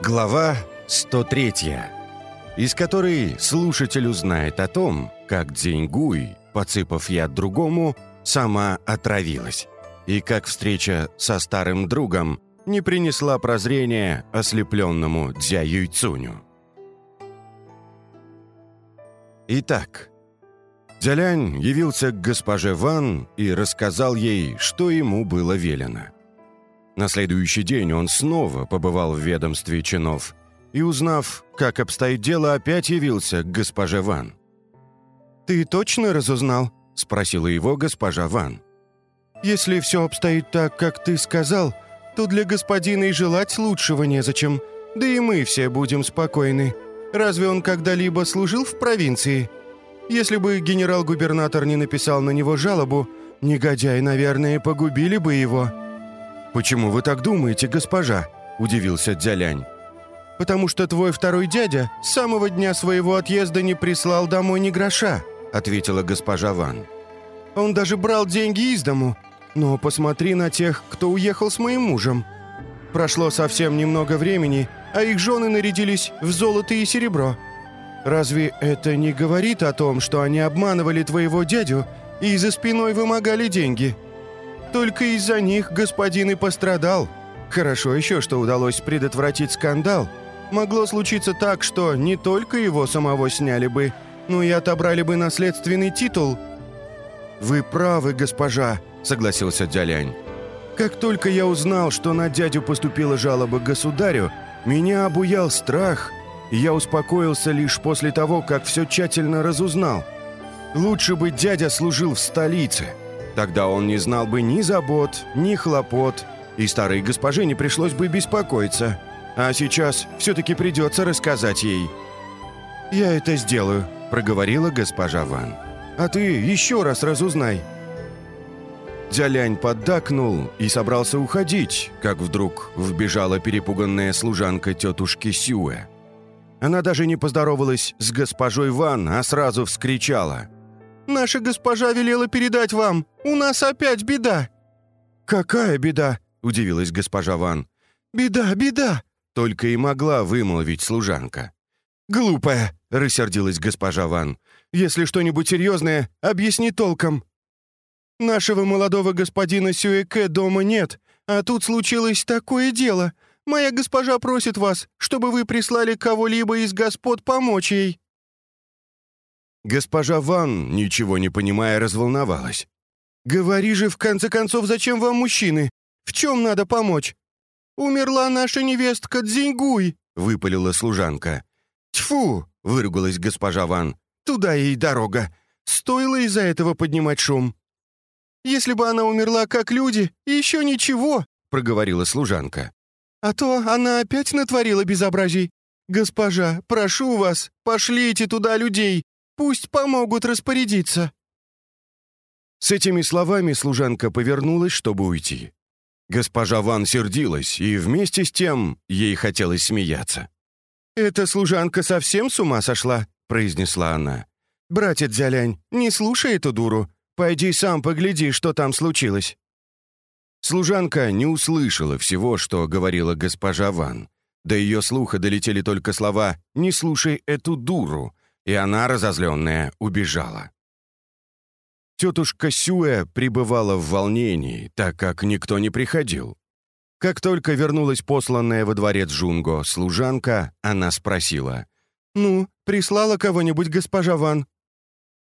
Глава 103, из которой слушатель узнает о том, как Дзиньгуй, подсыпав яд другому, сама отравилась, и как встреча со старым другом не принесла прозрения ослепленному Дзя Юйцуню. Итак, Дзялянь явился к госпоже Ван и рассказал ей, что ему было велено. На следующий день он снова побывал в ведомстве чинов и, узнав, как обстоит дело, опять явился к госпоже Ван. «Ты точно разузнал?» – спросила его госпожа Ван. «Если все обстоит так, как ты сказал, то для господина и желать лучшего незачем, да и мы все будем спокойны. Разве он когда-либо служил в провинции?» Если бы генерал-губернатор не написал на него жалобу, негодяи, наверное, погубили бы его». «Почему вы так думаете, госпожа?» – удивился Дзялянь. «Потому что твой второй дядя с самого дня своего отъезда не прислал домой ни гроша», – ответила госпожа Ван. «Он даже брал деньги из дому. Но посмотри на тех, кто уехал с моим мужем. Прошло совсем немного времени, а их жены нарядились в золото и серебро. Разве это не говорит о том, что они обманывали твоего дядю и за спиной вымогали деньги? Только из-за них господин и пострадал. Хорошо еще, что удалось предотвратить скандал. Могло случиться так, что не только его самого сняли бы, но и отобрали бы наследственный титул. «Вы правы, госпожа», — согласился Дзялянь. «Как только я узнал, что на дядю поступила жалоба государю, меня обуял страх, я успокоился лишь после того, как все тщательно разузнал. Лучше бы дядя служил в столице. Тогда он не знал бы ни забот, ни хлопот, и старой госпоже не пришлось бы беспокоиться. А сейчас все-таки придется рассказать ей. «Я это сделаю», — проговорила госпожа Ван. «А ты еще раз разузнай». Дзялянь поддакнул и собрался уходить, как вдруг вбежала перепуганная служанка тетушки Сюэ. Она даже не поздоровалась с госпожой Ван, а сразу вскричала. «Наша госпожа велела передать вам! У нас опять беда!» «Какая беда?» — удивилась госпожа Ван. «Беда, беда!» — только и могла вымолвить служанка. «Глупая!» — рассердилась госпожа Ван. «Если что-нибудь серьезное, объясни толком». «Нашего молодого господина Сюэке дома нет, а тут случилось такое дело. Моя госпожа просит вас, чтобы вы прислали кого-либо из господ помочь ей». Госпожа Ван, ничего не понимая, разволновалась. «Говори же, в конце концов, зачем вам мужчины? В чем надо помочь?» «Умерла наша невестка Дзиньгуй», — выпалила служанка. «Тьфу!» — выругалась госпожа Ван. «Туда ей дорога. Стоило из-за этого поднимать шум». «Если бы она умерла как люди, еще ничего», — проговорила служанка. А то она опять натворила безобразий. Госпожа, прошу вас, пошлите туда людей, пусть помогут распорядиться». С этими словами служанка повернулась, чтобы уйти. Госпожа Ван сердилась, и вместе с тем ей хотелось смеяться. «Эта служанка совсем с ума сошла», — произнесла она. «Братец Зялянь, не слушай эту дуру. Пойди сам погляди, что там случилось». Служанка не услышала всего, что говорила госпожа Ван. До ее слуха долетели только слова «Не слушай эту дуру», и она, разозленная, убежала. Тетушка Сюэ пребывала в волнении, так как никто не приходил. Как только вернулась посланная во дворец Жунго служанка, она спросила. «Ну, прислала кого-нибудь госпожа Ван?»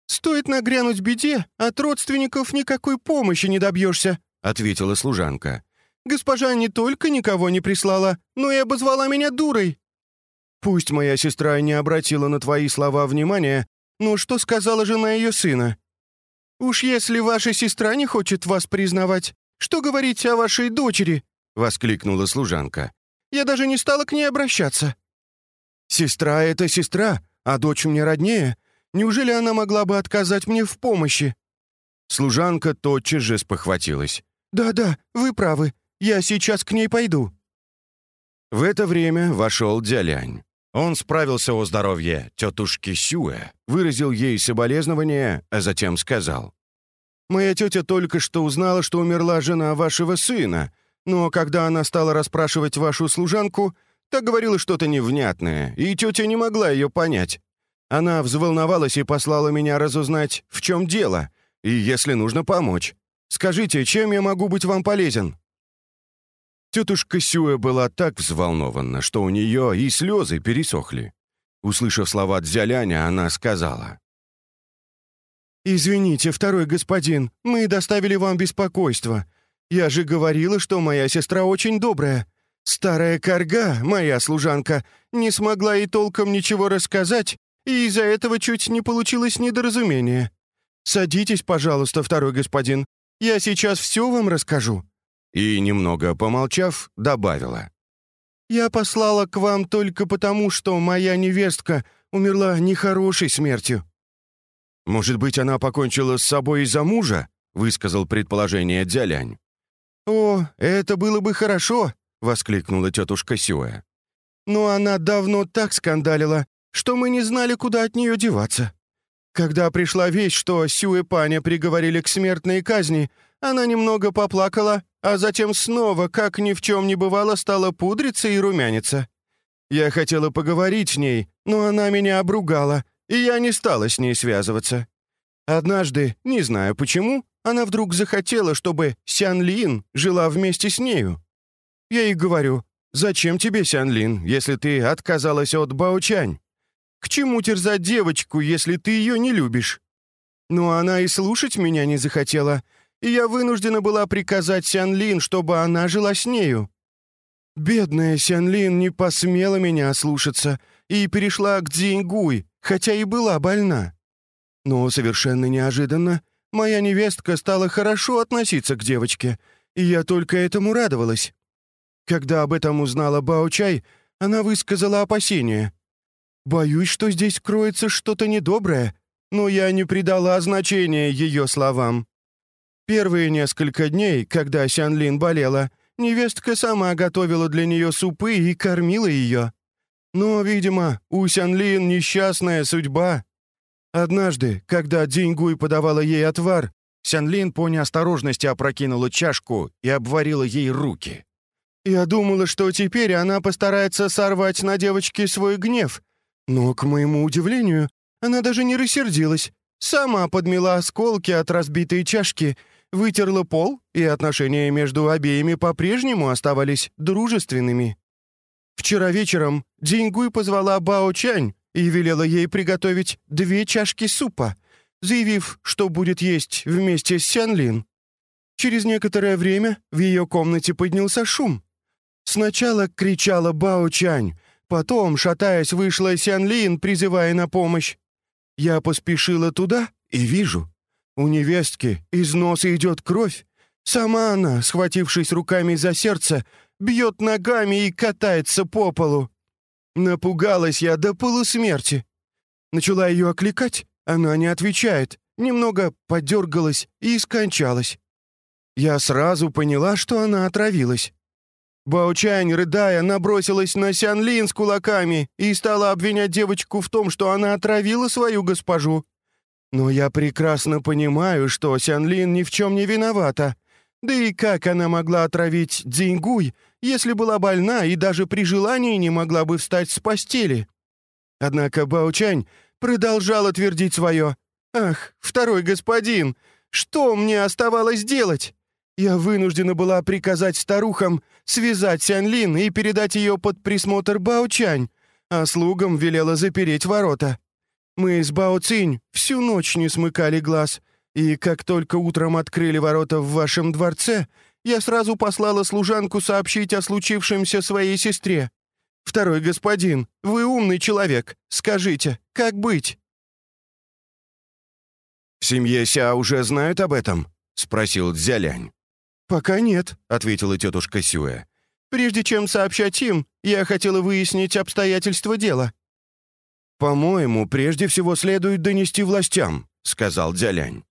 «Стоит нагрянуть беде, от родственников никакой помощи не добьешься», — ответила служанка. «Госпожа не только никого не прислала, но и обозвала меня дурой». «Пусть моя сестра не обратила на твои слова внимания, но что сказала жена ее сына?» «Уж если ваша сестра не хочет вас признавать, что говорить о вашей дочери?» — воскликнула служанка. «Я даже не стала к ней обращаться». «Сестра — это сестра, а дочь мне роднее. Неужели она могла бы отказать мне в помощи?» Служанка тотчас же спохватилась. «Да-да, вы правы. Я сейчас к ней пойду». В это время вошел Дзялянь. Он справился о здоровье тетушки Сюэ, выразил ей соболезнования, а затем сказал. «Моя тетя только что узнала, что умерла жена вашего сына, но когда она стала расспрашивать вашу служанку, Та говорила что-то невнятное, и тетя не могла ее понять. Она взволновалась и послала меня разузнать, в чем дело, и если нужно помочь. Скажите, чем я могу быть вам полезен?» Тетушка Сюэ была так взволнована, что у нее и слезы пересохли. Услышав слова Дзяляня, она сказала. «Извините, второй господин, мы доставили вам беспокойство. Я же говорила, что моя сестра очень добрая. Старая корга, моя служанка, не смогла и толком ничего рассказать, и из-за этого чуть не получилось недоразумение. Садитесь, пожалуйста, второй господин. Я сейчас все вам расскажу». И, немного помолчав, добавила. «Я послала к вам только потому, что моя невестка умерла нехорошей смертью». «Может быть, она покончила с собой из-за мужа?» — высказал предположение Дзялянь. «О, это было бы хорошо!» — воскликнула тетушка Сюэ. «Но она давно так скандалила, что мы не знали, куда от нее деваться. Когда пришла весть, что Сюэ Паня приговорили к смертной казни, она немного поплакала, а затем снова, как ни в чем не бывало, стала пудриться и румяниться. Я хотела поговорить с ней, но она меня обругала, и я не стала с ней связываться. Однажды, не знаю почему, она вдруг захотела, чтобы Сян Лин жила вместе с нею. Я ей говорю, «Зачем тебе, Сян Лин, если ты отказалась от Баочань? К чему терзать девочку, если ты ее не любишь?» Но она и слушать меня не захотела, и я вынуждена была приказать Сян Лин, чтобы она жила с нею. Бедная Сян Лин не посмела меня ослушаться и перешла к Дзиньгуй, хотя и была больна. Но совершенно неожиданно моя невестка стала хорошо относиться к девочке, и я только этому радовалась. Когда об этом узнала Бао-чай, она высказала опасения. «Боюсь, что здесь кроется что-то недоброе», но я не придала значения ее словам. Первые несколько дней, когда Сянлин болела, невестка сама готовила для нее супы и кормила ее. Но, видимо, у Сянлин несчастная судьба. Однажды, когда Дзиньгуй подавала ей отвар, Сянлин по неосторожности опрокинула чашку и обварила ей руки. Я думала, что теперь она постарается сорвать на девочке свой гнев, но, к моему удивлению, она даже не рассердилась. Сама подмела осколки от разбитой чашки, вытерла пол, и отношения между обеими по-прежнему оставались дружественными. Вчера вечером Дзиньгуй позвала Бао Чань и велела ей приготовить две чашки супа, заявив, что будет есть вместе с Сянлин. Через некоторое время в ее комнате поднялся шум. Сначала кричала Бао Чань, потом, шатаясь, вышла Сянлин, призывая на помощь. Я поспешила туда и вижу. У невестки из носа идет кровь. Сама она, схватившись руками за сердце, бьет ногами и катается по полу. Напугалась я до полусмерти. Начала ее окликать, она не отвечает, немного подергалась и скончалась. Я сразу поняла, что она отравилась. Баучань, рыдая, набросилась на Сян Лин с кулаками и стала обвинять девочку в том, что она отравила свою госпожу. Но я прекрасно понимаю, что Сян Лин ни в чем не виновата. Да и как она могла отравить Дзиньгуй, если была больна и даже при желании не могла бы встать с постели. Однако Баучань продолжала твердить свое. «Ах, второй господин, что мне оставалось делать?» Я вынуждена была приказать старухам связать Сянлин и передать ее под присмотр Баучань, а слугам велела запереть ворота. Мы с Бао Цинь всю ночь не смыкали глаз, и как только утром открыли ворота в вашем дворце, я сразу послала служанку сообщить о случившемся своей сестре. Второй господин, вы умный человек. Скажите, как быть?» «В семье Ся уже знают об этом?» — спросил Дзялянь. «Пока нет», — ответила тетушка Сюэ. «Прежде чем сообщать им, я хотела выяснить обстоятельства дела». «По-моему, прежде всего следует донести властям», — сказал Дзялянь.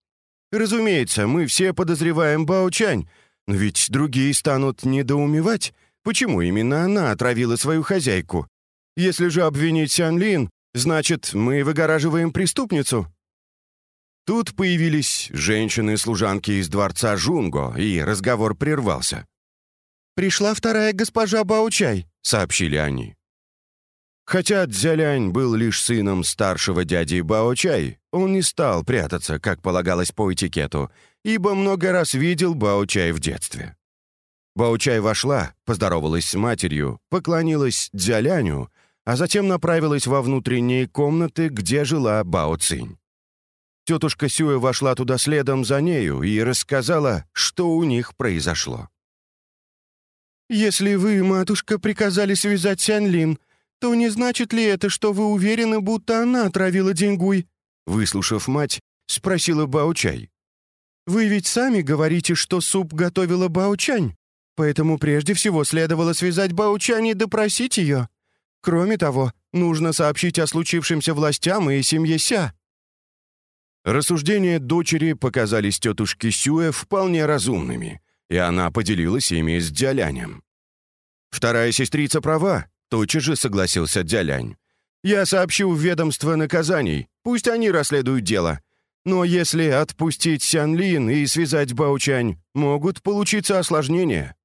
«Разумеется, мы все подозреваем Баочань, но ведь другие станут недоумевать, почему именно она отравила свою хозяйку. Если же обвинить Сянлин, значит, мы выгораживаем преступницу». Тут появились женщины-служанки из дворца Жунго, и разговор прервался. «Пришла вторая госпожа Баучай», — сообщили они. Хотя Дзялянь был лишь сыном старшего дяди Баочай, он не стал прятаться, как полагалось по этикету, ибо много раз видел Баочай в детстве. Баучай вошла, поздоровалась с матерью, поклонилась Дзяляню, а затем направилась во внутренние комнаты, где жила Бао. Тетушка Сюэ вошла туда следом за нею и рассказала, что у них произошло. «Если вы, матушка, приказали связать Сянлин, то не значит ли это, что вы уверены, будто она отравила Денгуй?» Выслушав мать, спросила Баучай. «Вы ведь сами говорите, что суп готовила Баучань, поэтому прежде всего следовало связать Баучань и допросить ее. Кроме того, нужно сообщить о случившемся властям и семье Ся». Рассуждения дочери показались тетушке Сюэ вполне разумными, и она поделилась ими с Дзялянем. «Вторая сестрица права», — тотчас же согласился Дзялянь. «Я сообщу в ведомство наказаний, пусть они расследуют дело. Но если отпустить Сянлин и связать Баучань, могут получиться осложнения».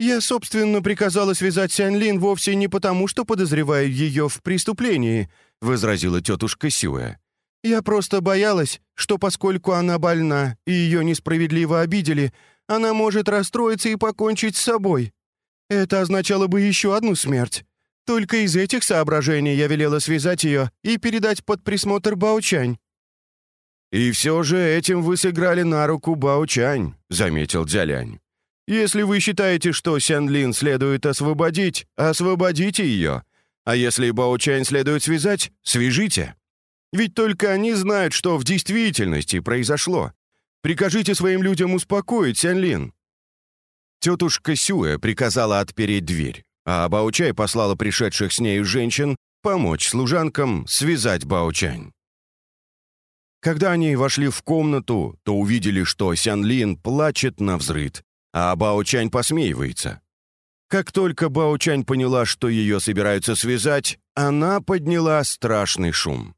«Я, собственно, приказала связать Сянлин вовсе не потому, что подозреваю ее в преступлении», — возразила тетушка Сюэ. «Я просто боялась, что поскольку она больна и ее несправедливо обидели, она может расстроиться и покончить с собой. Это означало бы еще одну смерть. Только из этих соображений я велела связать ее и передать под присмотр Баучань». «И все же этим вы сыграли на руку Баучань», — заметил Дзялянь. Если вы считаете, что Сянлин следует освободить, освободите ее. А если Баочань следует связать, свяжите. Ведь только они знают, что в действительности произошло. Прикажите своим людям успокоить Сянлин». Тетушка Сюэ приказала отпереть дверь, а Баочай послала пришедших с нею женщин помочь служанкам связать Баочань. Когда они вошли в комнату, то увидели, что Сянлин плачет на взрыд, а Бао-Чань посмеивается. Как только Бао-Чань поняла, что ее собираются связать, она подняла страшный шум.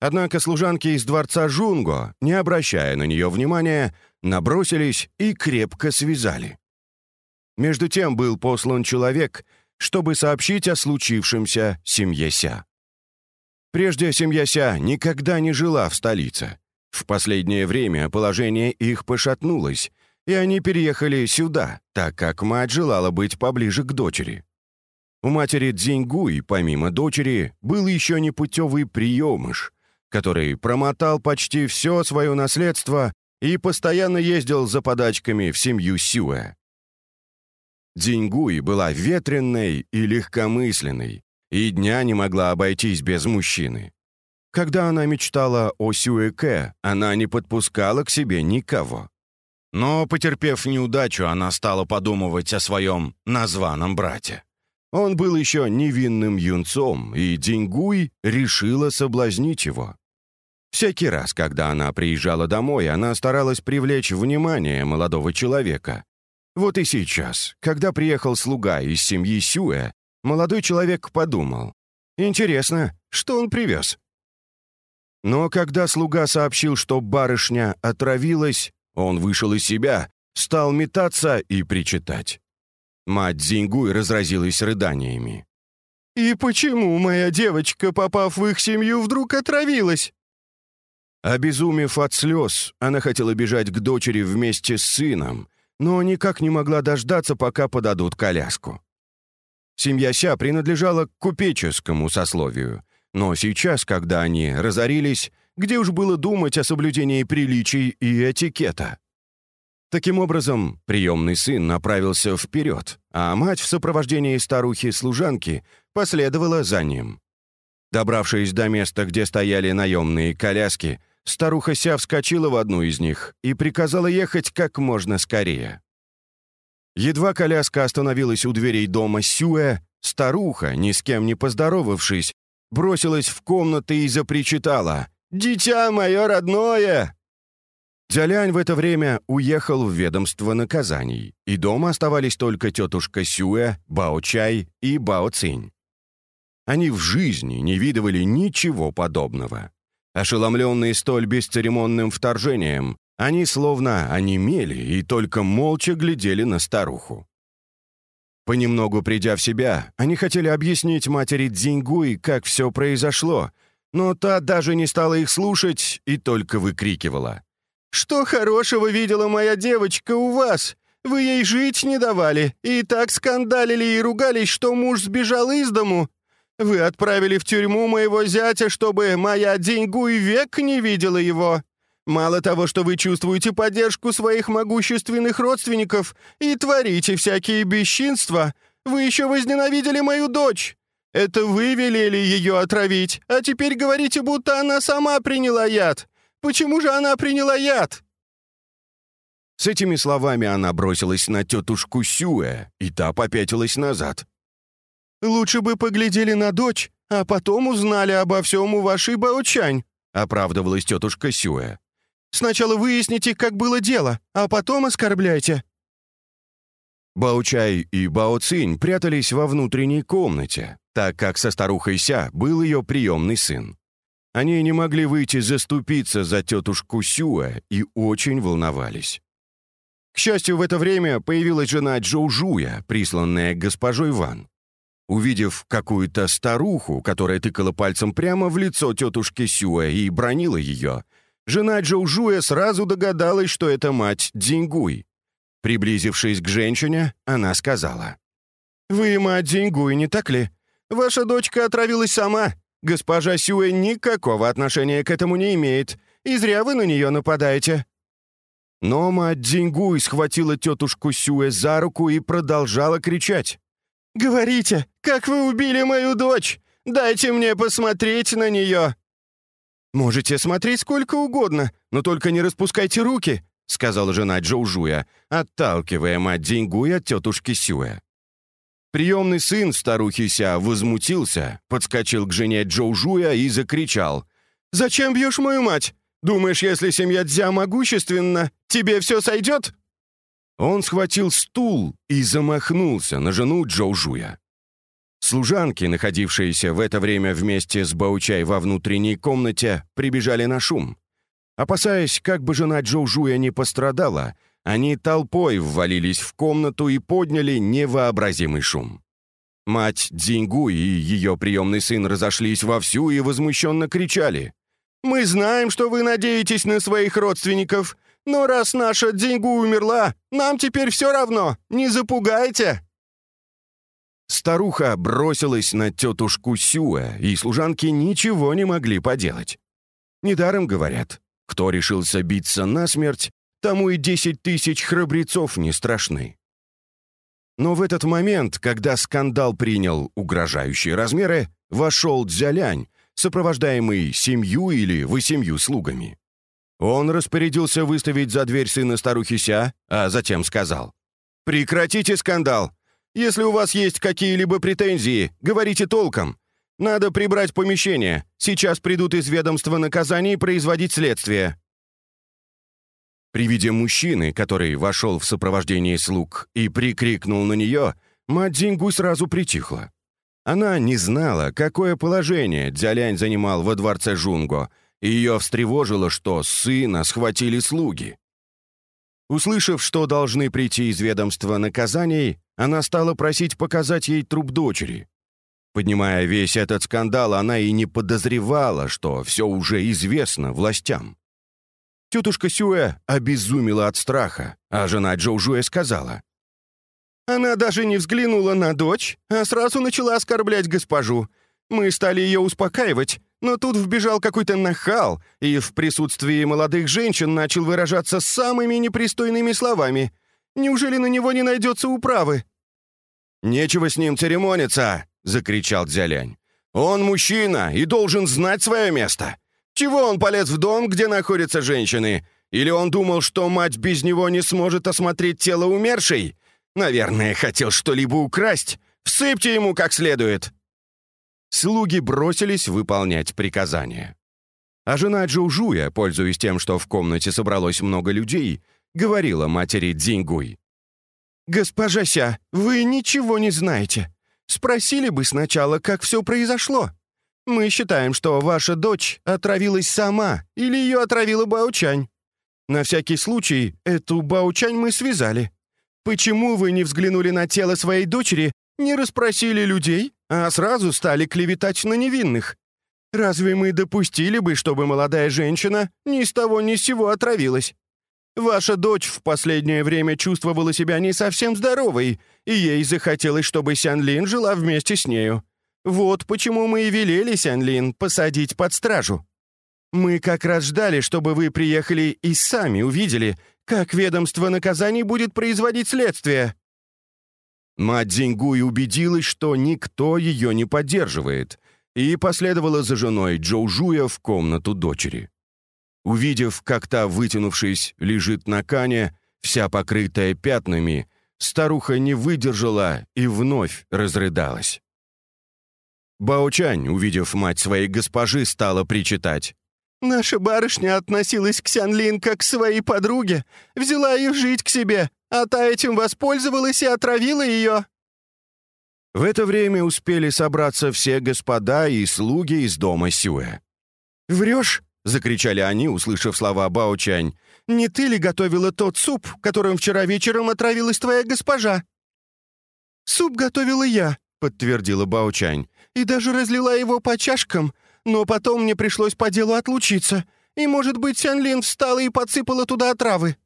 Однако служанки из дворца Жунго, не обращая на нее внимания, набросились и крепко связали. Между тем был послан человек, чтобы сообщить о случившемся семье Ся. Прежде семья Ся никогда не жила в столице. В последнее время положение их пошатнулось, и они переехали сюда, так как мать желала быть поближе к дочери. У матери Дзиньгуй, помимо дочери, был еще непутевый приемыш, который промотал почти все свое наследство и постоянно ездил за подачками в семью Сюэ. Дзиньгуй была ветренной и легкомысленной, и дня не могла обойтись без мужчины. Когда она мечтала о Сюэке, она не подпускала к себе никого. Но, потерпев неудачу, она стала подумывать о своем названном брате. Он был еще невинным юнцом, и Дингуй решила соблазнить его. Всякий раз, когда она приезжала домой, она старалась привлечь внимание молодого человека. Вот и сейчас, когда приехал слуга из семьи Сюэ, молодой человек подумал, «Интересно, что он привез?» Но когда слуга сообщил, что барышня отравилась, он вышел из себя, стал метаться и причитать. Мать Зингуй разразилась рыданиями. «И почему моя девочка, попав в их семью, вдруг отравилась?» Обезумев от слез, она хотела бежать к дочери вместе с сыном, но никак не могла дождаться, пока подадут коляску. Семья Ся принадлежала к купеческому сословию, но сейчас, когда они разорились, где уж было думать о соблюдении приличий и этикета? Таким образом, приемный сын направился вперед, а мать в сопровождении старухи-служанки последовала за ним. Добравшись до места, где стояли наемные коляски, старуха Ся вскочила в одну из них и приказала ехать как можно скорее. Едва коляска остановилась у дверей дома Сюэ, старуха, ни с кем не поздоровавшись, бросилась в комнаты и запричитала «Дитя мое родное!» Дзялянь в это время уехал в ведомство наказаний, и дома оставались только тетушка Сюэ, Бао Чай и Бао Цинь. Они в жизни не видывали ничего подобного. Ошеломленные столь бесцеремонным вторжением, они словно онемели и только молча глядели на старуху. Понемногу придя в себя, они хотели объяснить матери Дзиньгуй, как все произошло, но та даже не стала их слушать и только выкрикивала. «Что хорошего видела моя девочка у вас? Вы ей жить не давали, и так скандалили и ругались, что муж сбежал из дому. Вы отправили в тюрьму моего зятя, чтобы моя деньгу и век не видела его. Мало того, что вы чувствуете поддержку своих могущественных родственников и творите всякие бесчинства, вы еще возненавидели мою дочь. Это вы велели ее отравить, а теперь говорите, будто она сама приняла яд. Почему же она приняла яд?» С этими словами она бросилась на тетушку Сюэ, и та попятилась назад. «Лучше бы поглядели на дочь, а потом узнали обо всем у вашей Баочань», — оправдывалась тетушка Сюэ. «Сначала выясните, как было дело, а потом оскорбляйте». Баучай и Бао Цинь прятались во внутренней комнате, так как со старухой Ся был ее приемный сын. Они не могли выйти заступиться за тетушку Сюэ и очень волновались. К счастью, в это время появилась жена Джоу Жуя, присланная госпожой Ван. Увидев какую-то старуху, которая тыкала пальцем прямо в лицо тетушки Сюэ и бронила ее, жена Джоу Жуя сразу догадалась, что это мать Дзингуй. Приблизившись к женщине, она сказала. «Вы мать Дзингуй, не так ли? Ваша дочка отравилась сама. Госпожа Сюэ никакого отношения к этому не имеет, и зря вы на нее нападаете. Но мать Дзингуй схватила тетушку Сюэ за руку и продолжала кричать. «Говорите, как вы убили мою дочь? Дайте мне посмотреть на нее!» «Можете смотреть сколько угодно, но только не распускайте руки», сказала жена Джоу Жуя, отталкивая мать Дзингуй от тетушки Сюэ. Приемный сын старухи Ся возмутился, подскочил к жене Джоу Жуя и закричал. «Зачем бьешь мою мать? Думаешь, если семья Дзя могущественна, тебе все сойдет?» Он схватил стул и замахнулся на жену Джоу Жуя. Служанки, находившиеся в это время вместе с Баучай во внутренней комнате, прибежали на шум. Опасаясь, как бы жена Джоу Жуя не пострадала, они толпой ввалились в комнату и подняли невообразимый шум. Мать Дзингу и ее приемный сын разошлись вовсю и возмущенно кричали. Мы знаем, что вы надеетесь на своих родственников, но раз наша Дзингу умерла, нам теперь все равно, не запугайте!» Старуха бросилась на тетушку Сюэ, и служанки ничего не могли поделать. Недаром говорят, кто решился биться насмерть, тому и десять тысяч храбрецов не страшны. Но в этот момент, когда скандал принял угрожающие размеры, вошел Дзялянь сопровождаемый семью или восемью слугами. Он распорядился выставить за дверь сына старухи Ся, а затем сказал, «Прекратите скандал! Если у вас есть какие-либо претензии, говорите толком. Надо прибрать помещение. Сейчас придут из ведомства наказаний производить следствие». При виде мужчины, который вошел в сопровождении слуг и прикрикнул на нее, мать Дзингу сразу притихла. Она не знала, какое положение Дзялянь занимал во дворце Жунго, ее встревожило, что сына схватили слуги. Услышав, что должны прийти из ведомства наказаний, она стала просить показать ей труп дочери. Поднимая весь этот скандал, она и не подозревала, что все уже известно властям. Тетушка Сюэ обезумела от страха, а жена Джоу Жуэ сказала, она даже не взглянула на дочь, а сразу начала оскорблять госпожу. Мы стали ее успокаивать, но тут вбежал какой-то нахал и в присутствии молодых женщин начал выражаться самыми непристойными словами. Неужели на него не найдется управы?» «Нечего с ним церемониться!» — закричал Дзялянь. «Он мужчина и должен знать свое место. Чего он полез в дом, где находятся женщины? Или он думал, что мать без него не сможет осмотреть тело умершей? Наверное, хотел что-либо украсть. Всыпьте ему как следует!» Слуги бросились выполнять приказания. А жена Джоужуя, пользуясь тем, что в комнате собралось много людей, говорила матери Дзингуй. «Госпожа Ся, вы ничего не знаете. Спросили бы сначала, как все произошло. Мы считаем, что ваша дочь отравилась сама или ее отравила Баучань. На всякий случай эту Баучань мы связали. Почему вы не взглянули на тело своей дочери, не расспросили людей, а сразу стали клеветать на невинных? Разве мы допустили бы, чтобы молодая женщина ни с того ни с сего отравилась? Ваша дочь в последнее время чувствовала себя не совсем здоровой, и ей захотелось, чтобы Сянлин жила вместе с нею. Вот почему мы и велели Сянлин посадить под стражу. Мы как раз ждали, чтобы вы приехали и сами увидели, как ведомство наказаний будет производить следствие». Мать Дзиньгуй убедилась, что никто ее не поддерживает, и последовала за женой Джоу Жуя в комнату дочери. Увидев, как та, вытянувшись, лежит на кане, вся покрытая пятнами, старуха не выдержала и вновь разрыдалась. Баочань, увидев мать своей госпожи, стала причитать. «Наша барышня относилась к Сянлин как к своей подруге, взяла ее жить к себе, а та этим воспользовалась и отравила ее». В это время успели собраться все господа и слуги из дома Сюэ. «Врешь?» — закричали они, услышав слова Баочань. «Не ты ли готовила тот суп, которым вчера вечером отравилась твоя госпожа?» «Суп готовила я», — подтвердила Баочань и даже разлила его по чашкам, но потом мне пришлось по делу отлучиться, и, может быть, Сянлин встала и подсыпала туда отравы».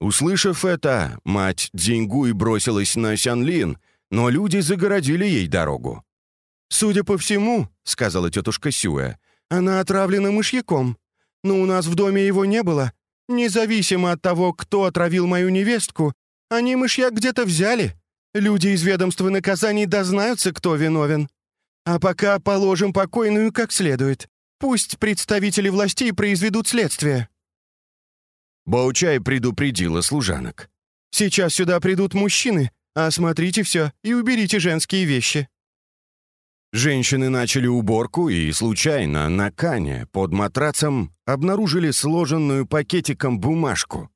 Услышав это, мать Дзиньгуй бросилась на Сянлин, но люди загородили ей дорогу. «Судя по всему», — сказала тетушка Сюэ, — «она отравлена мышьяком. Но у нас в доме его не было. Независимо от того, кто отравил мою невестку, они мышьяк где-то взяли. Люди из ведомства наказаний дознаются, кто виновен. А пока положим покойную как следует. Пусть представители властей произведут следствие». Баучай предупредила служанок. «Сейчас сюда придут мужчины. Осмотрите все и уберите женские вещи». Женщины начали уборку и случайно на кане под матрацем обнаружили сложенную пакетиком бумажку.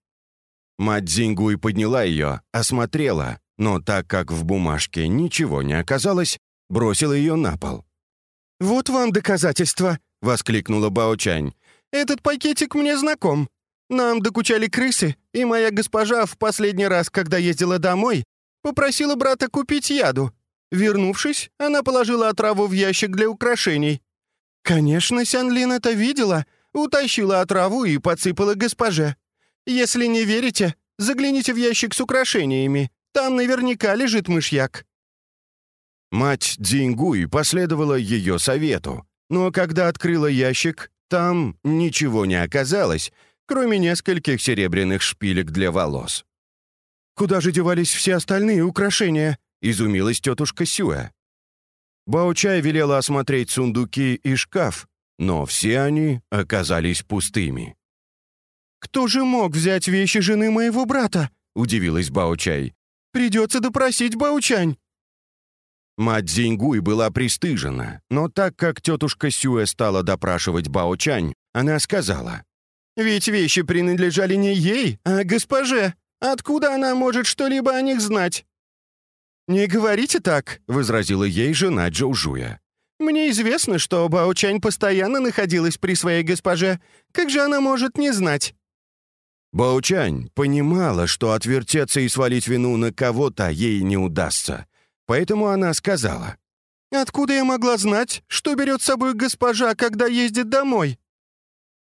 Мать Зингуй подняла ее, осмотрела, но так как в бумажке ничего не оказалось, бросила ее на пол. «Вот вам доказательство!» — воскликнула Баочань. «Этот пакетик мне знаком. Нам докучали крысы, и моя госпожа в последний раз, когда ездила домой, попросила брата купить яду. Вернувшись, она положила отраву в ящик для украшений. Конечно, Сянлин это видела, утащила отраву и подсыпала госпоже. Если не верите, загляните в ящик с украшениями. Там наверняка лежит мышьяк». Мать Дзингуй последовала ее совету, но когда открыла ящик, там ничего не оказалось, кроме нескольких серебряных шпилек для волос. «Куда же девались все остальные украшения?» — изумилась тетушка Сюэ. Баучай велела осмотреть сундуки и шкаф, но все они оказались пустыми. «Кто же мог взять вещи жены моего брата?» — удивилась Баучай. «Придется допросить Баучань». Мать Зиньгуй была пристыжена, но так как тетушка Сюэ стала допрашивать Бао-Чань, она сказала, «Ведь вещи принадлежали не ей, а госпоже. Откуда она может что-либо о них знать?» «Не говорите так», — возразила ей жена Джоужуя. «Мне известно, что Бао-Чань постоянно находилась при своей госпоже. Как же она может не знать?» Баучань понимала, что отвертеться и свалить вину на кого-то ей не удастся, Поэтому она сказала, «Откуда я могла знать, что берет с собой госпожа, когда ездит домой?»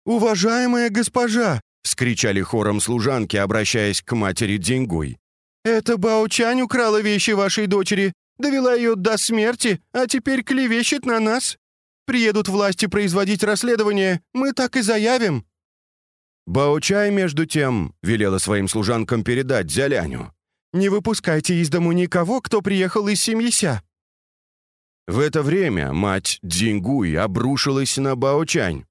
«Уважаемая госпожа!» — вскричали хором служанки, обращаясь к матери Дзингуй. «Это Баучань украла вещи вашей дочери, довела ее до смерти, а теперь клевещет на нас. Приедут власти производить расследование, мы так и заявим». Баучай, между тем, велела своим служанкам передать Зяляню. Не выпускайте из дому никого, кто приехал из семьи Ся». В это время мать Дзингуй обрушилась на Баочань.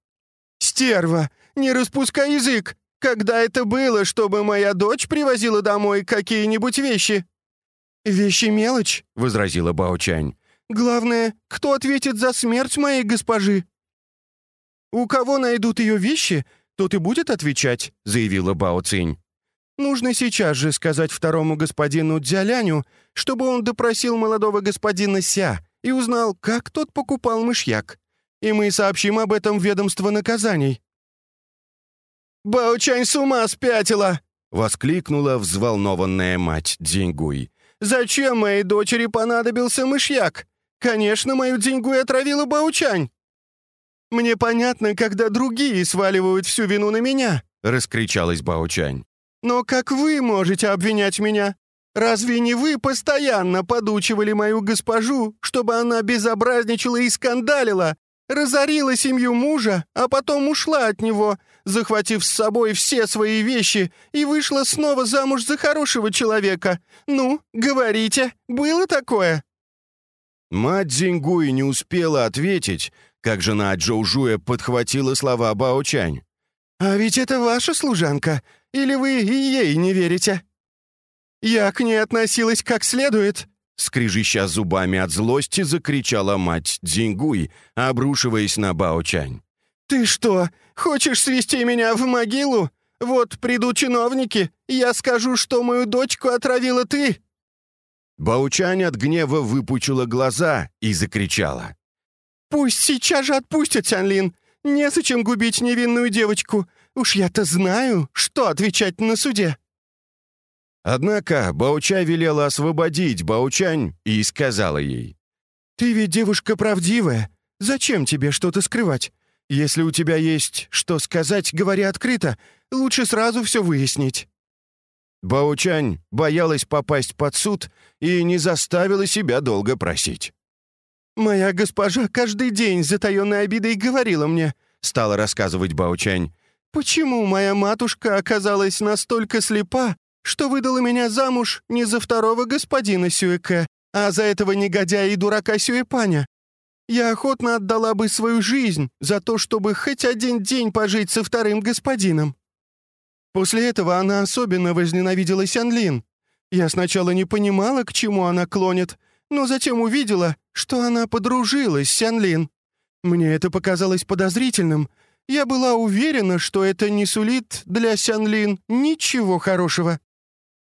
«Стерва! Не распускай язык! Когда это было, чтобы моя дочь привозила домой какие-нибудь вещи?» «Вещи мелочь», — возразила Баочань. «Главное, кто ответит за смерть моей госпожи?» «У кого найдут ее вещи, тот и будет отвечать», — заявила Бао Цинь. Нужно сейчас же сказать второму господину Дзяляню, чтобы он допросил молодого господина Ся и узнал, как тот покупал мышьяк. И мы сообщим об этом ведомство наказаний». «Баучань с ума спятила!» — воскликнула взволнованная мать Деньгуй. «Зачем моей дочери понадобился мышьяк? Конечно, мою Деньгуй отравила Баучань!» «Мне понятно, когда другие сваливают всю вину на меня», — раскричалась Баучань. «Но как вы можете обвинять меня? Разве не вы постоянно подучивали мою госпожу, чтобы она безобразничала и скандалила, разорила семью мужа, а потом ушла от него, захватив с собой все свои вещи, и вышла снова замуж за хорошего человека. Ну, говорите, было такое?» Мать Зингуи не успела ответить, как жена Джоужуя подхватила слова Баочань. «А ведь это ваша служанка, или вы и ей не верите?» «Я к ней относилась как следует», Скрижища зубами от злости, закричала мать Дзингуй, обрушиваясь на Баочань. «Ты что, хочешь свести меня в могилу? Вот придут чиновники, я скажу, что мою дочку отравила ты!» Баучань от гнева выпучила глаза и закричала. «Пусть сейчас же отпустят Сянлин! Незачем губить невинную девочку! Уж я-то знаю, что отвечать на суде!» Однако Бауча велела освободить Баучань и сказала ей. «Ты ведь девушка правдивая. Зачем тебе что-то скрывать? Если у тебя есть что сказать, говори открыто. Лучше сразу все выяснить». Баучань боялась попасть под суд и не заставила себя долго просить. «Моя госпожа каждый день с затаенной обидой говорила мне», — стала рассказывать Баучань, «почему моя матушка оказалась настолько слепа, что выдала меня замуж не за второго господина Сюэке, а за этого негодяя и дурака Сюэпаня. Я охотно отдала бы свою жизнь за то, чтобы хоть один день пожить со вторым господином. После этого она особенно возненавидела Сянлин. Я сначала не понимала, к чему она клонит, но затем увидела, что она подружилась с Сянлин. Мне это показалось подозрительным. Я была уверена, что это не сулит для Сянлин ничего хорошего.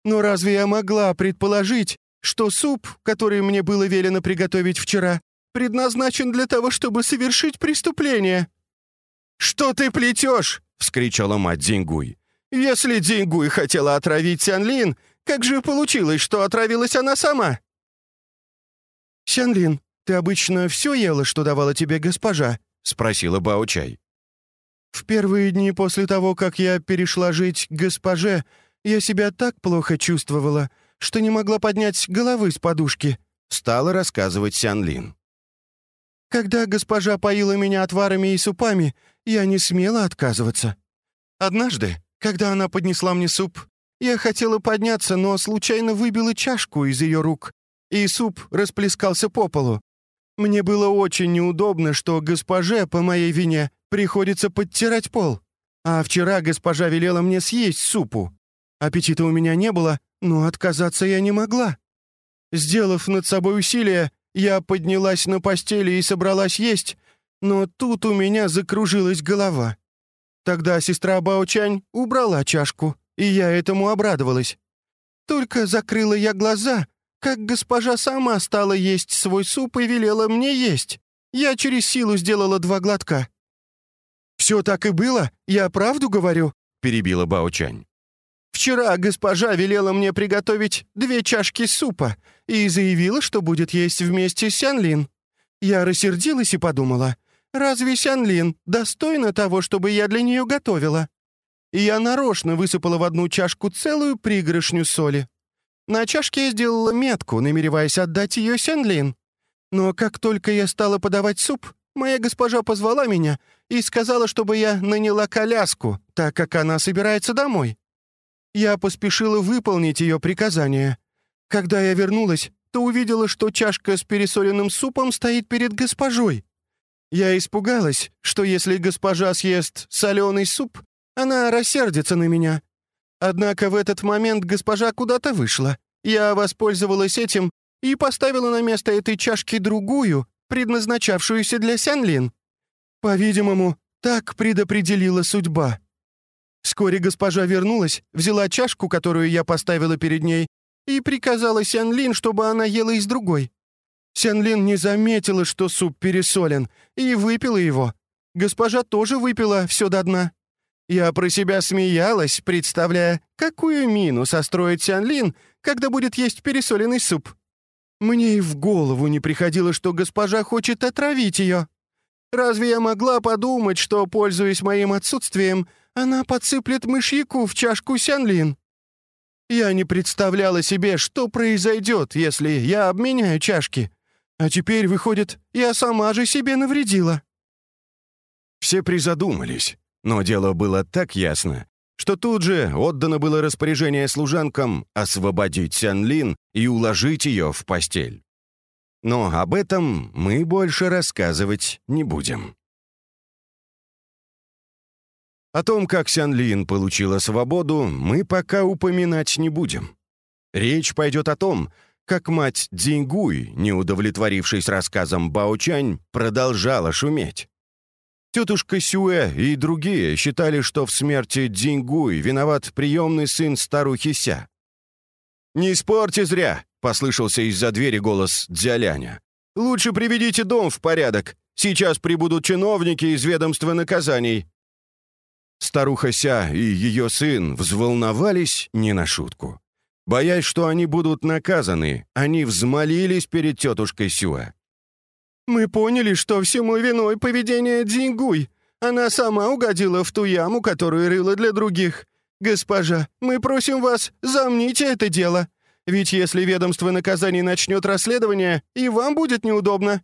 Но разве я могла предположить, что суп, который мне было велено приготовить вчера, предназначен для того, чтобы совершить преступление?» «Что ты плетешь?» — вскричала мать Дингуй. «Если Дингуй хотела отравить Сянлин, как же получилось, что отравилась она сама?» «Сянлин, ты обычно все ела, что давала тебе госпожа?» — спросила Баочай. «В первые дни после того, как я перешла жить к госпоже, я себя так плохо чувствовала, что не могла поднять головы с подушки», — стала рассказывать Сянлин. «Когда госпожа поила меня отварами и супами, я не смела отказываться. Однажды, когда она поднесла мне суп, я хотела подняться, но случайно выбила чашку из ее рук, и суп расплескался по полу. Мне было очень неудобно, что госпоже, по моей вине, приходится подтирать пол. А вчера госпожа велела мне съесть супу. Аппетита у меня не было, но отказаться я не могла. Сделав над собой усилие, я поднялась на постели и собралась есть, но тут у меня закружилась голова. Тогда сестра Баочань убрала чашку, и я этому обрадовалась. Только закрыла я глаза, как госпожа сама стала есть свой суп и велела мне есть. Я через силу сделала два глотка. «Все так и было? Я правду говорю?» — перебила Баочань. Вчера госпожа велела мне приготовить две чашки супа и заявила, что будет есть вместе с Сянлин. Я рассердилась и подумала, разве Сянлин достойна того, чтобы я для нее готовила? И я нарочно высыпала в одну чашку целую пригоршню соли. На чашке я сделала метку, намереваясь отдать ее Сянлин. Но как только я стала подавать суп, моя госпожа позвала меня и сказала, чтобы я наняла коляску, так как она собирается домой. Я поспешила выполнить ее приказание. Когда я вернулась, то увидела, что чашка с пересоленным супом стоит перед госпожой. Я испугалась, что если госпожа съест соленый суп, она рассердится на меня. Однако в этот момент госпожа куда-то вышла. Я воспользовалась этим и поставила на место этой чашки другую, предназначавшуюся для Сянлин. По-видимому, так предопределила судьба. Вскоре госпожа вернулась, взяла чашку, которую я поставила перед ней, и приказала Сянлин, чтобы она ела из другой. Сянлин не заметила, что суп пересолен, и выпила его. Госпожа тоже выпила все до дна. Я про себя смеялась, представляя, какую мину состроит Сянлин, когда будет есть пересоленный суп. Мне и в голову не приходило, что госпожа хочет отравить ее. Разве я могла подумать, что, пользуясь моим отсутствием, она подсыплет мышьяку в чашку Сянлин? Я не представляла себе, что произойдет, если я обменяю чашки. А теперь, выходит, я сама же себе навредила». Все призадумались, но дело было так ясно, что тут же отдано было распоряжение служанкам освободить Сянлин и уложить ее в постель. Но об этом мы больше рассказывать не будем. О том, как Сянлин получила свободу, мы пока упоминать не будем. Речь пойдет о том, как мать Дзингуй, не удовлетворившись рассказом Баочань, продолжала шуметь. Тетушка Сюэ и другие считали, что в смерти Дзингуй виноват приемный сын старухи Ся. «Не спорьте зря!» — послышался из-за двери голос Дзяляня. «Лучше приведите дом в порядок. Сейчас прибудут чиновники из ведомства наказаний». Старуха Ся и ее сын взволновались не на шутку. Боясь, что они будут наказаны, они взмолились перед тетушкой Сюэ. «Мы поняли, что всему виной поведение Дзингуй. Она сама угодила в ту яму, которую рыла для других. Госпожа, мы просим вас, замните это дело. Ведь если ведомство наказаний начнет расследование, и вам будет неудобно».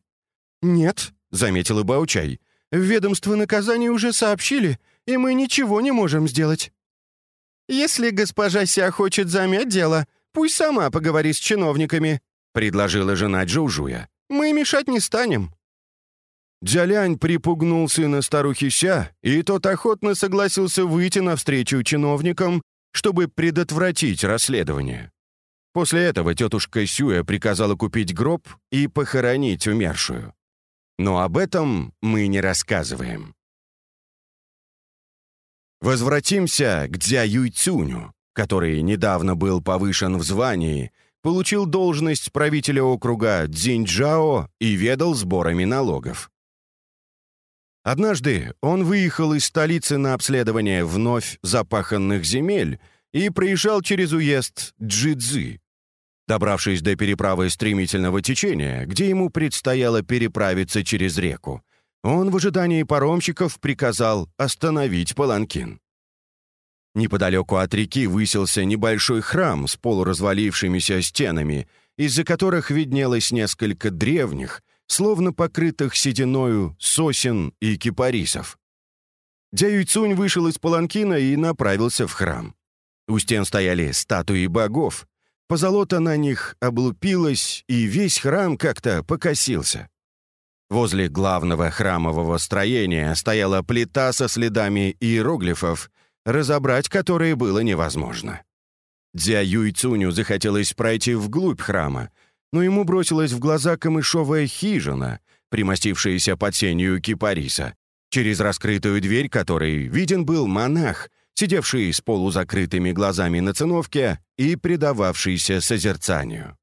«Нет», — заметила Баучай, — «в ведомство наказаний уже сообщили, и мы ничего не можем сделать». «Если госпожа Ся хочет замять дело, пусть сама поговори с чиновниками», — предложила жена Джоужуя. «Мы мешать не станем». Дзялянь припугнул сына старухи Ся, и тот охотно согласился выйти навстречу чиновникам, чтобы предотвратить расследование. После этого тетушка Сюя приказала купить гроб и похоронить умершую. Но об этом мы не рассказываем. Возвратимся к Дзя Юйцуню, который недавно был повышен в звании, получил должность правителя округа Цзиньчжао и ведал сборами налогов. Однажды он выехал из столицы на обследование вновь запаханных земель и проезжал через уезд Джидзы. Добравшись до переправы стремительного течения, где ему предстояло переправиться через реку, он в ожидании паромщиков приказал остановить паланкин. Неподалеку от реки высился небольшой храм с полуразвалившимися стенами, из-за которых виднелось несколько древних, словно покрытых сединою сосен и кипарисов. Дя Юйцунь вышел из паланкина и направился в храм. У стен стояли статуи богов, позолота на них облупилась, и весь храм как-то покосился. Возле главного храмового строения стояла плита со следами иероглифов, разобрать которые было невозможно. Дзя Юйцуню захотелось пройти вглубь храма, но ему бросилась в глаза камышовая хижина, примостившаяся под сенью кипариса, через раскрытую дверь которой виден был монах, сидевший с полузакрытыми глазами на циновке и предававшийся созерцанию.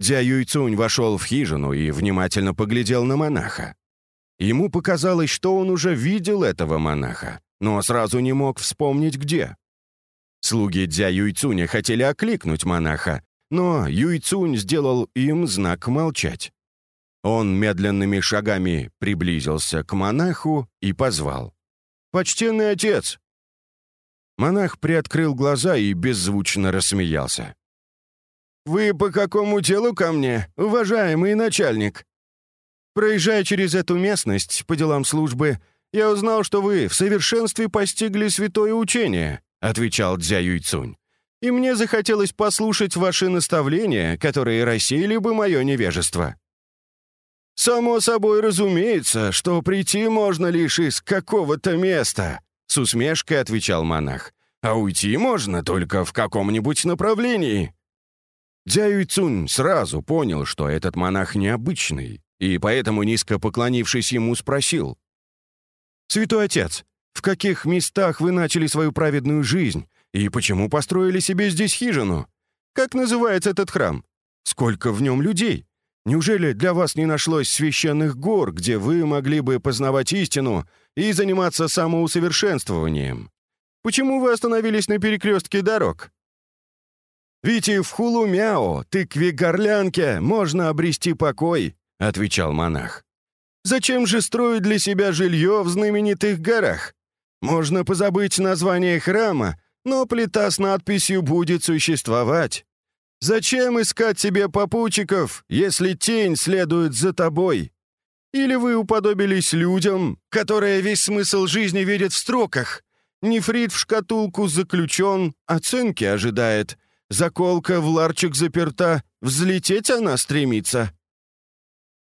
Дзя Юйцунь вошел в хижину и внимательно поглядел на монаха. Ему показалось, что он уже видел этого монаха, но сразу не мог вспомнить, где. Слуги Дзя Юйцуня хотели окликнуть монаха, но Юйцунь сделал им знак молчать. Он медленными шагами приблизился к монаху и позвал. «Почтенный отец!» Монах приоткрыл глаза и беззвучно рассмеялся. «Вы по какому делу ко мне, уважаемый начальник?» Проезжая через эту местность по делам службы, я узнал, что вы в совершенстве постигли святое учение», — отвечал Дзя Юйцунь. «И мне захотелось послушать ваши наставления, которые рассеяли бы мое невежество». «Само собой разумеется, что прийти можно лишь из какого-то места», — с усмешкой отвечал монах. «А уйти можно только в каком-нибудь направлении». Дзя Юйцунь сразу понял, что этот монах необычный, и поэтому, низко поклонившись ему, спросил. «Святой Отец, в каких местах вы начали свою праведную жизнь, и почему построили себе здесь хижину? Как называется этот храм? Сколько в нем людей? Неужели для вас не нашлось священных гор, где вы могли бы познавать истину и заниматься самоусовершенствованием. Почему вы остановились на перекрестке дорог? «Ведь и в Хулумяо, тыкве-горлянке, можно обрести покой», — отвечал монах. «Зачем же строить для себя жилье в знаменитых горах? Можно позабыть название храма, но плита с надписью будет существовать. Зачем искать себе попутчиков, если тень следует за тобой? Или вы уподобились людям, которые весь смысл жизни видят в строках? Нефрит в шкатулку заключен, оценки ожидает. Заколка в ларчик заперта, взлететь она стремится.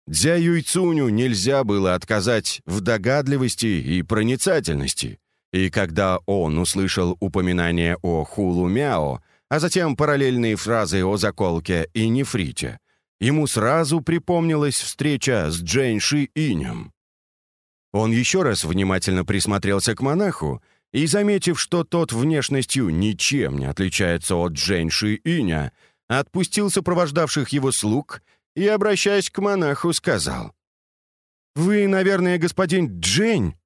Дзя Юйцуню нельзя было отказать в догадливости и проницательности. И когда он услышал упоминание о Хулу Мяо, а затем параллельные фразы о заколке и нефрите, ему сразу припомнилась встреча с Джейн Ши Инем. Он еще раз внимательно присмотрелся к монаху и, заметив, что тот внешностью ничем не отличается от Джейн Ши Иня, отпустил сопровождавших его слуг и, обращаясь к монаху, сказал, «Вы, наверное, господин Джейн?»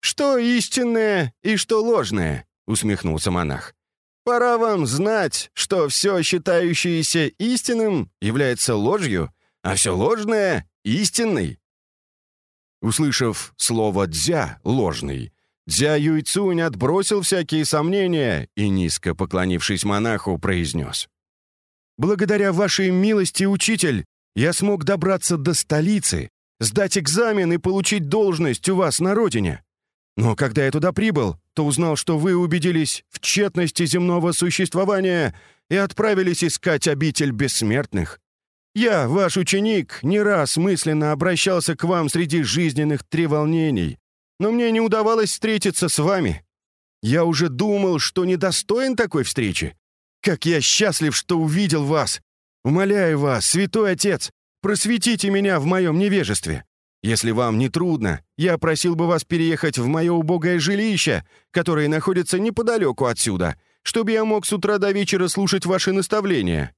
«Что истинное и что ложное?» — усмехнулся монах. «Пора вам знать, что все, считающееся истинным, является ложью, а все ложное — истинной». Услышав слово «дзя» — «ложный», Дзя Юйцунь отбросил всякие сомнения и, низко поклонившись монаху, произнес. «Благодаря вашей милости, учитель, я смог добраться до столицы, сдать экзамен и получить должность у вас на родине. Но когда я туда прибыл, то узнал, что вы убедились в тщетности земного существования и отправились искать обитель бессмертных. Я, ваш ученик, не раз мысленно обращался к вам среди жизненных треволнений, но мне не удавалось встретиться с вами. Я уже думал, что недостоин такой встречи. Как я счастлив, что увидел вас! Умоляю вас, святой отец, просветите меня в моем невежестве. Если вам не трудно, я просил бы вас переехать в мое убогое жилище, которое находится неподалеку отсюда, чтобы я мог с утра до вечера слушать ваши наставления».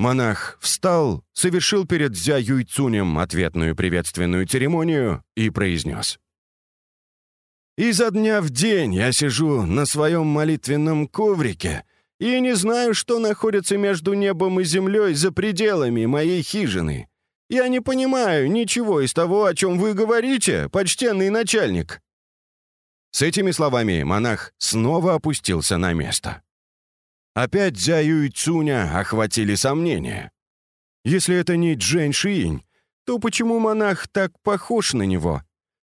Монах встал, совершил перед Зя Юйцунем ответную приветственную церемонию и произнес. «Изо дня в день я сижу на своем молитвенном коврике и не знаю, что находится между небом и землей за пределами моей хижины. Я не понимаю ничего из того, о чем вы говорите, почтенный начальник». С этими словами монах снова опустился на место. Опять Дзяю и Цуня охватили сомнения. Если это не Джейн Шиинь, то почему монах так похож на него?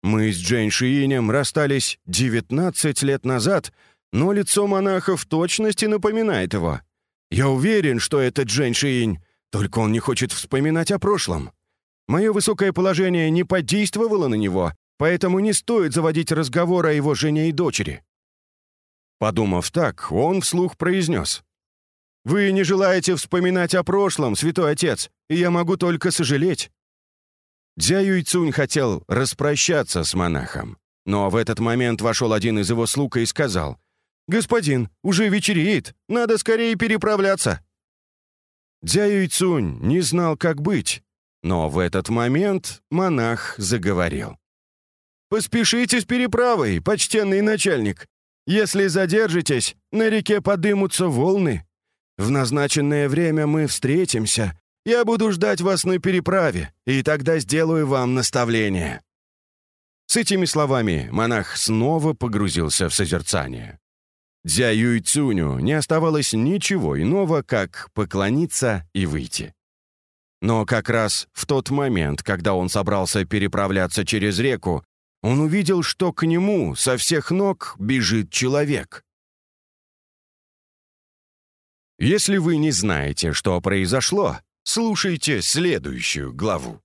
Мы с Джейн Шиинем расстались 19 лет назад, но лицо монаха в точности напоминает его. Я уверен, что это Джейн Шиинь, только он не хочет вспоминать о прошлом. Мое высокое положение не подействовало на него, поэтому не стоит заводить разговор о его жене и дочери». Подумав так, он вслух произнес. «Вы не желаете вспоминать о прошлом, святой отец, и я могу только сожалеть». Дзя Юйцунь хотел распрощаться с монахом, но в этот момент вошел один из его слуг и сказал, «Господин, уже вечереет, надо скорее переправляться». Дзя Юйцунь не знал, как быть, но в этот момент монах заговорил. «Поспешите с переправой, почтенный начальник. Если задержитесь, на реке подымутся волны. В назначенное время мы встретимся. Я буду ждать вас на переправе, и тогда сделаю вам наставление». С этими словами монах снова погрузился в созерцание. Дзя Юйцуню не оставалось ничего иного, как поклониться и выйти. Но как раз в тот момент, когда он собрался переправляться через реку, он увидел, что к нему со всех ног бежит человек. Если вы не знаете, что произошло, слушайте следующую главу.